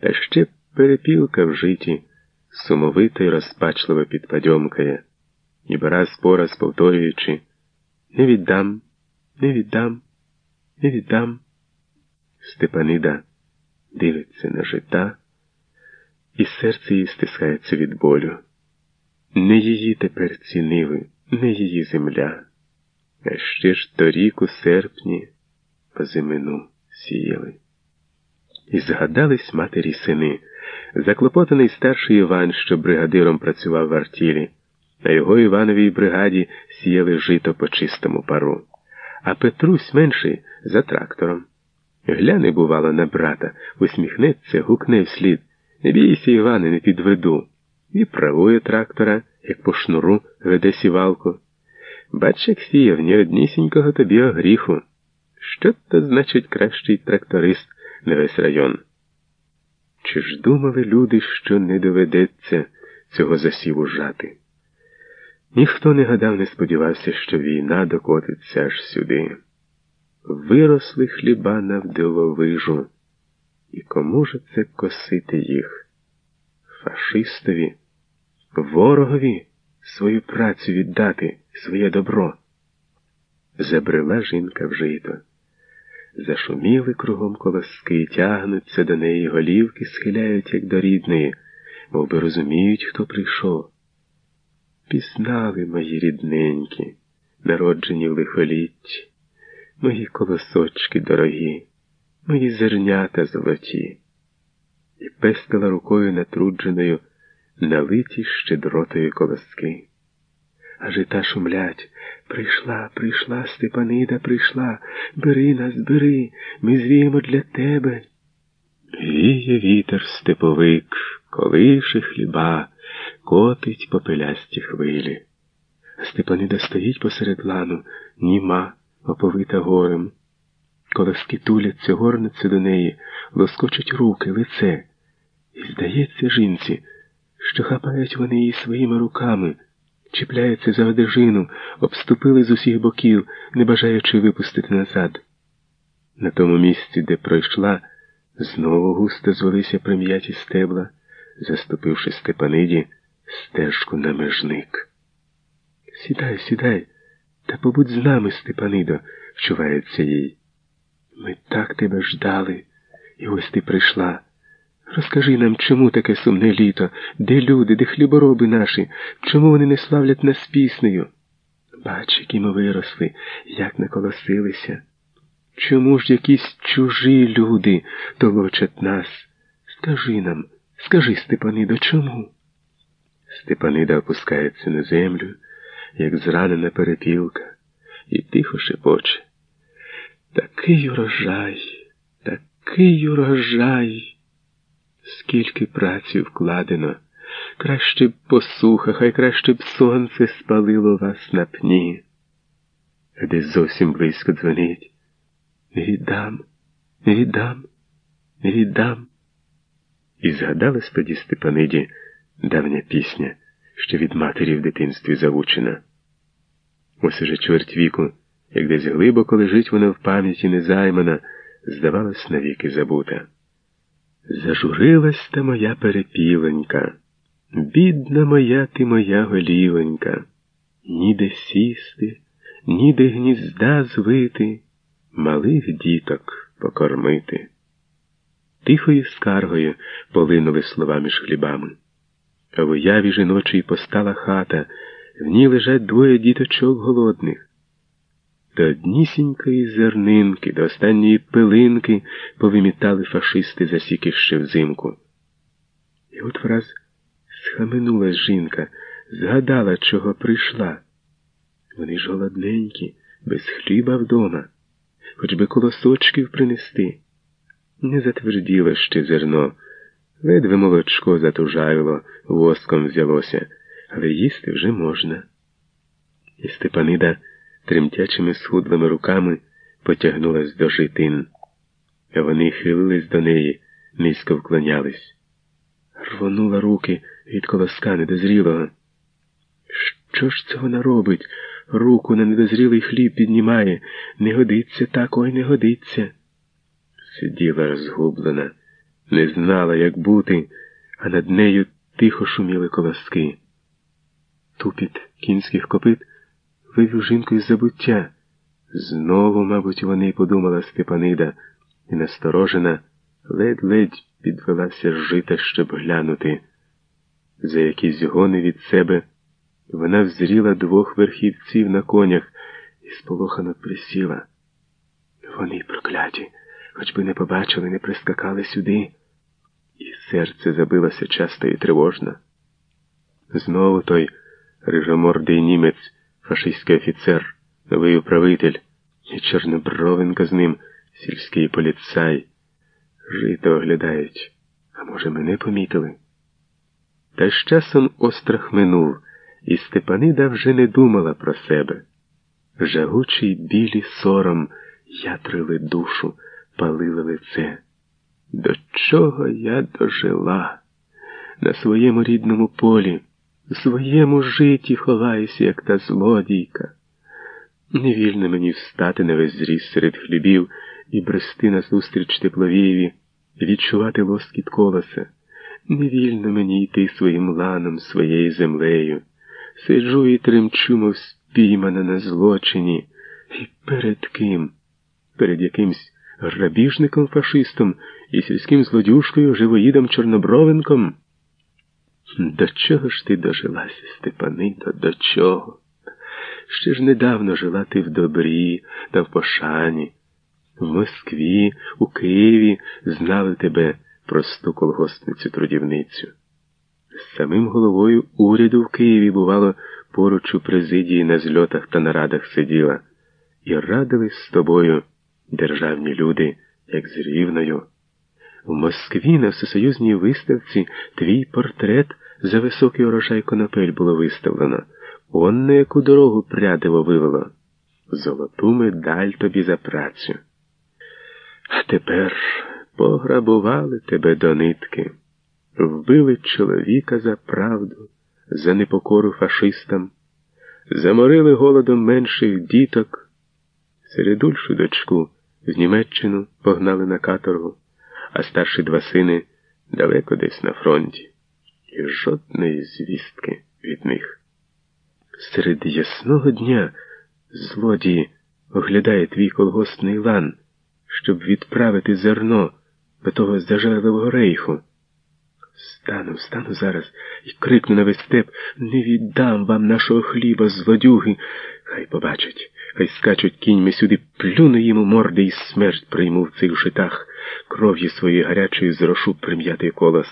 Та ще перепілка в житі, сумовито й розпачливо підпадьомкає, ніби раз по раз повторюючи Не віддам, не віддам, не віддам. Степанида дивиться на жита, і серце її стискається від болю. Не її тепер цінили, не її земля, а ще ж торік у серпні по зимину сіяли. І згадались матері сини, заклопотаний старший Іван, що бригадиром працював в артілі, на його Івановій бригаді сіяли жито по чистому пару, а Петрусь менший за трактором. Гляне, бувало, на брата, усміхнеться, гукне вслід. Не бійся, Іване, не підведу. І правує трактора, як по шнуру веде сівалку. Бач, як сіяв ні однісінького тобі огріху. Що то значить кращий тракторист на весь район? Чи ж думали люди, що не доведеться цього засіву жати? Ніхто не гадав, не сподівався, що війна докотиться аж сюди. Виросли хліба на вдивовижу, і кому ж це косити їх? Фашистові, ворогові свою працю віддати, своє добро. Забрела жінка в жито. Зашуміли кругом колоски, тягнуться до неї голівки, схиляють, як до рідної, мов би розуміють, хто прийшов. Пізнали мої рідненькі, народжені в лихолітті, мої колосочки дорогі, мої зернята золоті, і пестила рукою натрудженою, налиті щедротою колоски. А жита шумлять. Прийшла, прийшла, Степанида, прийшла. Бери нас, бери, ми звіємо для тебе. Віє вітер степовик, колише хліба, котить попелясті хвилі. Степанида стоїть посеред лану, німа, оповита горем. Колоски туляться, горнуться до неї, лоскочуть руки, лице. І здається жінці, що хапають вони її своїми руками чіпляються за одежину, обступили з усіх боків, не бажаючи випустити назад. На тому місці, де пройшла, знову густо звелися прим'яті стебла, заступивши Степаниді стежку на межник. Сідай, сідай, та побудь з нами, Степанидо, вчувається їй. Ми так тебе ждали, і ось ти прийшла. Розкажи нам, чому таке сумне літо, де люди, де хлібороби наші, чому вони не славлять нас піснею? Бач, які ми виросли, як наколосилися. Чому ж якісь чужі люди толочать нас? Скажи нам, скажи, Степанидо, чому? Степанида опускається на землю, як зранена перепілка, і тихо шепоче. Такий урожай, такий урожай. Скільки праці вкладено, краще б посуха, хай краще б сонце спалило вас на пні. Десь зовсім близько дзвонить. Віддам, віддам, віддам. І згадалась тоді Степаниді давня пісня, що від матері в дитинстві завучена. Ось уже чверть віку, як десь глибоко лежить вона в пам'яті незаймана, здавалось навіки забута. Зажурилась та моя перепіленька, бідна моя ти моя голівенька, ніде сісти, ніде гнізда звити, малих діток покормити. Тихою скаргою полинули слова між хлібами. А в уяві жіночій постала хата, в ній лежать двоє діточок голодних. До однісінької зернинки, до останньої пилинки повимітали фашисти засіки ще взимку. І от враз схаменулась жінка, згадала, чого прийшла. Вони ж голодненькі, без хліба вдома, хоч би колосочків принести. Не затверділо ще зерно, ледве молочко затужавило, воском взялося, але їсти вже можна. І Степанида тремтячими схудлими руками потягнулась до житин. Вони хилились до неї, низько вклонялись. Рвонула руки від колоска недозрілого. Що ж це вона робить? Руку на недозрілий хліб піднімає. Не годиться так, ой не годиться. Сиділа розгублена, не знала, як бути, а над нею тихо шуміли колоски. Тупіт кінських копит вивів жінку із забуття. Знову, мабуть, вони подумала Степанида, і насторожена, ледь-ледь підвелася жита, щоб глянути. За якісь гони від себе вона взріла двох верхівців на конях і сполохано присіла. Вони прокляті, хоч би не побачили, не прискакали сюди, і серце забилося часто і тривожно. Знову той рижомордий німець, фашистський офіцер, новий управитель, і чорнобровенка з ним, сільський поліцай. Жито оглядають, а може, мене помітили? Та з часом острах минув, і Степанида вже не думала про себе. Жагучий білі сором ятрили душу, палили лице. До чого я дожила? На своєму рідному полі, у своєму житті ховаюся, як та злодійка. Невільно мені встати на весь зріс серед хлібів і брести назустріч тепловієві, відчувати лоскіт колоса. Невільно мені йти своїм ланом, своєю землею. Сиджу і тремчу, мов спіймана на злочині. І перед ким? Перед якимсь грабіжником фашистом і сільським злодюшкою живоїдом Чорнобровенком? До чого ж ти дожилася, Степанидо, до чого? Ще ж недавно жила ти в добрі та в пошані. В Москві, у Києві знали тебе просту колгоспницю трудівницю. З самим головою уряду в Києві, бувало, поруч у президії на зльотах та нарадах сиділа, і радились з тобою державні люди, як з рівною. В Москві на всесоюзній виставці твій портрет за високий урожай конопель було виставлено. Он на яку дорогу прядиво вивело. Золоту медаль тобі за працю. А тепер пограбували тебе до нитки, вбили чоловіка за правду, за непокору фашистам, заморили голодом менших діток, середульшу дочку в Німеччину погнали на каторгу, а старші два сини далеко десь на фронті, і жодної звістки від них. Серед ясного дня злодії оглядає твій колгоспний лан щоб відправити зерно до того зажерливого рейху. Стану, стану зараз і крикну на весь степ не віддам вам нашого хліба, злодюги. Хай побачать, хай скачуть кіньми сюди, плюну їм у морди і смерть прийму в цих житах, кров'ю своєю гарячою зрошу прим'ятий колос.